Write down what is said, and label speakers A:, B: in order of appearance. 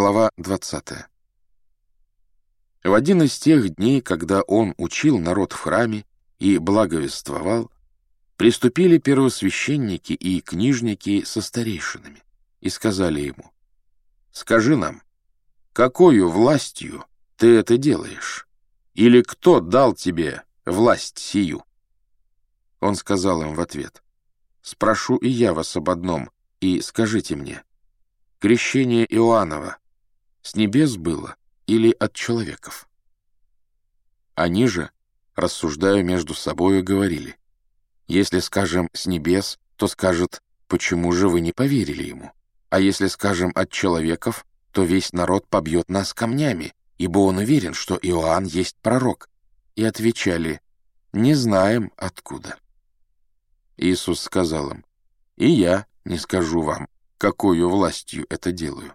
A: Глава 20. В один из тех дней, когда он учил народ в храме и благовествовал, приступили первосвященники и книжники со старейшинами и сказали ему, «Скажи нам, какую властью ты это делаешь? Или кто дал тебе власть сию?» Он сказал им в ответ, «Спрошу и я вас об одном, и скажите мне, крещение Иоаннова с небес было или от человеков?» Они же, рассуждая между собою, говорили, «Если скажем «с небес», то скажет, почему же вы не поверили ему? А если скажем «от человеков», то весь народ побьет нас камнями, ибо он уверен, что Иоанн есть пророк». И отвечали, «Не знаем, откуда». Иисус сказал им, «И я не скажу вам, какую властью это делаю.